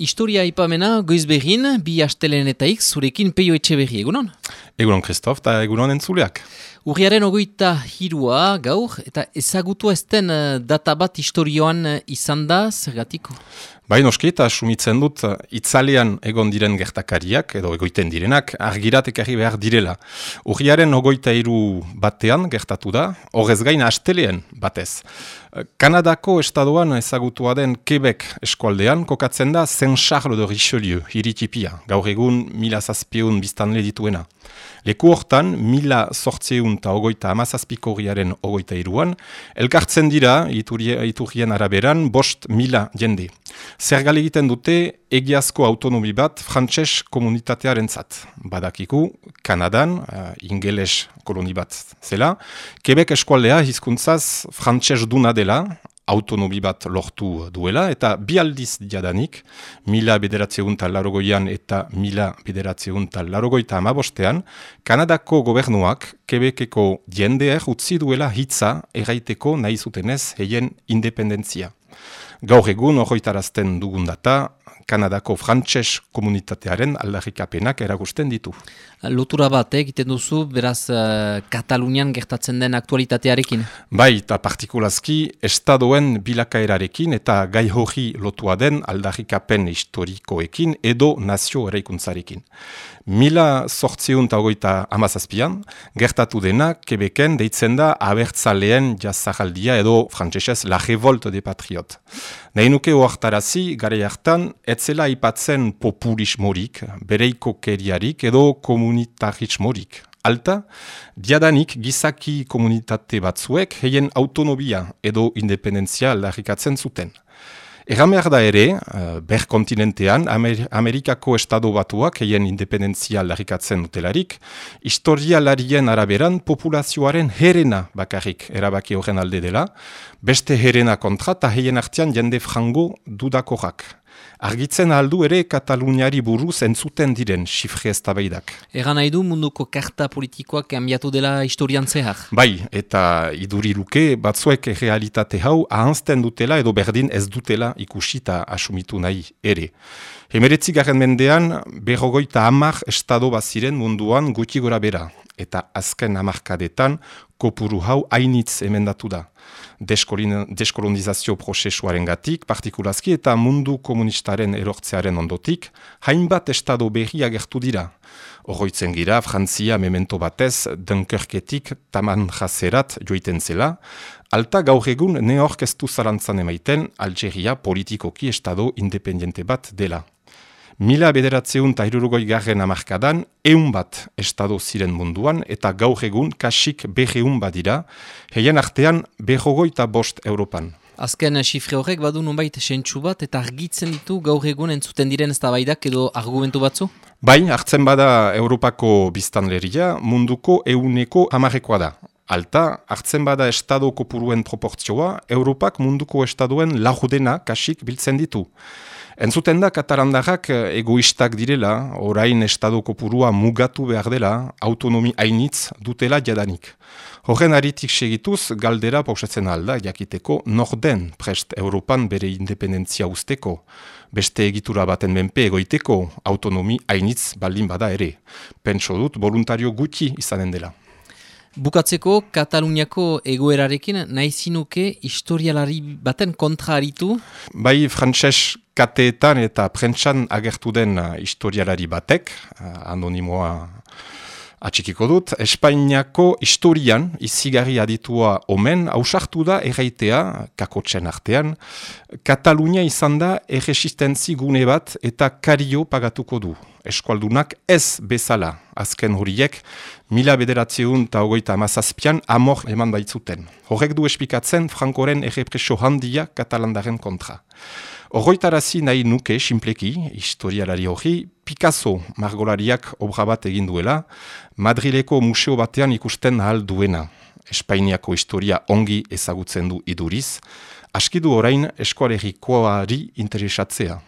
Historia ipamena goiz behin, bi astelenetaik zurekin peio etxe berri, egunon? Egunon, Kristof, eta egunon entzuleak. Urriaren ogoita hirua gaur, eta ezagutu ezten uh, data bat historioan uh, izan da, zergatiko? Baina oski eta sumitzen dut itzalean egon diren gertakariak edo egoiten direnak argirat ekarri behar direla. Urriaren ogoita iru batean gertatu da, horrez gain asteleen batez. Kanadako estadoan ezagutua den Quebec eskualdean kokatzen da Saint-Charles de Richelieu, hiritipia, gaur egun mila zazpieun biztanle dituena. Leku hortan, mila sortzieun eta ogoita amazazpiko horiaren ogoita iruan, elkartzen dira, iturien araberan, bost mila jende. Zergal egiten dute egiazko autonomi bat frantses komunitatearen zat. Badakiku, Kanadan, uh, ingeles koloni bat zela, Quebec eskualdea hizkuntzaz frantses duna dela, autonomi bat lortu duela, eta bi aldiz diadanik, mila bederatzeun tal larogoian eta mila bederatzeun tal larogoita amabostean, Kanadako gobernuak Quebeceko jendeer utzi duela hitza erraiteko nahi zutenez heien independentzia. Gaur egun horretarazten dugun data, Kanadako frantses komunitatearen aldarrikapenak eragusten ditu. Lotura bat egiten duzu, beraz, uh, Katalunian gertatzen den aktualitatearekin? Bai, eta partikulazki, estadoen bilakaerarekin eta gai hori lotua den aldarrikapen historikoekin edo nazio eraikuntzarekin. Mila sortziun eta ogoita amazazpian, gertatu dena, Quebecen deitzen da abertzaleen jazajaldia edo frantzesez la revolte de patriot. Nahi nuke oartarazi, gare hartan, etzela ipatzen populismorik, bereiko keriarik edo komunitarismorik. Alta, diadanik gizaki komunitate batzuek heien autonomia edo independentzia larrikatzen zuten. Egan behar da ere, uh, ber kontinentean, Amer Amerikako estado batuak heien independentzia larrikatzen dutelarik, historialarien araberan populazioaren herena bakarrik erabaki horren alde dela, beste herena kontra eta heien artean jende frango dudakorak. Argitzen aldu ere Kataluniari buruz entzuten diren xifre ez tabaidak. Egan nahi du munduko karta politikoak kambiatu dela historian zehar? Bai, eta iduriruke batzuek realitate hau ahanzten dutela edo berdin ez dutela ikusi eta asumitu nahi ere. Hemeretzi garen mendean, berrogoita hamar estado baziren munduan guti gora bera eta azken amarkadetan kopuru hau hainitz emendatu da. Deskolonizazio prozesuaren gatik, partikulazki eta mundu komunistaren erortzearen ondotik, hainbat estado berri agertu dira. Horroitzen gira, Frantzia memento batez, Dunkerketik taman jazerat joiten zela, alta gaur egun neorkestu zalantzan emaiten Algeria politikoki estado independiente bat dela. Mila bederatzeun eta hirurugoi garren amarkadan, eun bat estado ziren munduan eta gaur egun kasik berreun badira, heien artean berrogoi eta bost Europan. Azken xifre horrek badu nonbait sentsu bat eta argitzen ditu gaur egun entzuten diren ez edo argumentu batzu? Bain, hartzen bada Europako biztanleria munduko euneko amarrekoa da. Alta, hartzen bada estado kopuruen proportzioa, Europak munduko estaduen lagudena kasik biltzen ditu. Entzuten da katarandarrak eh, egoistak direla, orain estadoko purua mugatu behar dela, autonomi hainitz dutela jadanik. Horren aritik segituz, galdera pausatzen alda, jakiteko, norden prest Europan bere independentzia usteko. Beste egitura baten menpe egoiteko, autonomi hainitz baldin bada ere. Pentso dut, voluntario gutxi izanen dela. Bukatzeko, Kataluniako egoerarekin, nahi zinuke historialari baten kontra aritu? Bai, frantses kateetan eta prentsan agertu den historialari batek, uh, anonimoa atxikiko dut, Espainiako historian izigarri aditua omen, hausartu da erraitea, kakotxen artean, Katalunia izan da erresistentzi gune bat eta kario pagatuko du. Eskualdunak ez bezala, azken horiek, mila bederatzeun eta ogoita amazazpian amor eman baitzuten. Horrek du espikatzen Frankoren errepreso handia katalandaren kontra. Horroitarazi nahi nuke, simpleki, historialari hori, Picasso margolariak obra bat egin duela, Madrileko museo batean ikusten ahal duena. Espainiako historia ongi ezagutzen du iduriz, askidu orain eskualerikoari interesatzea.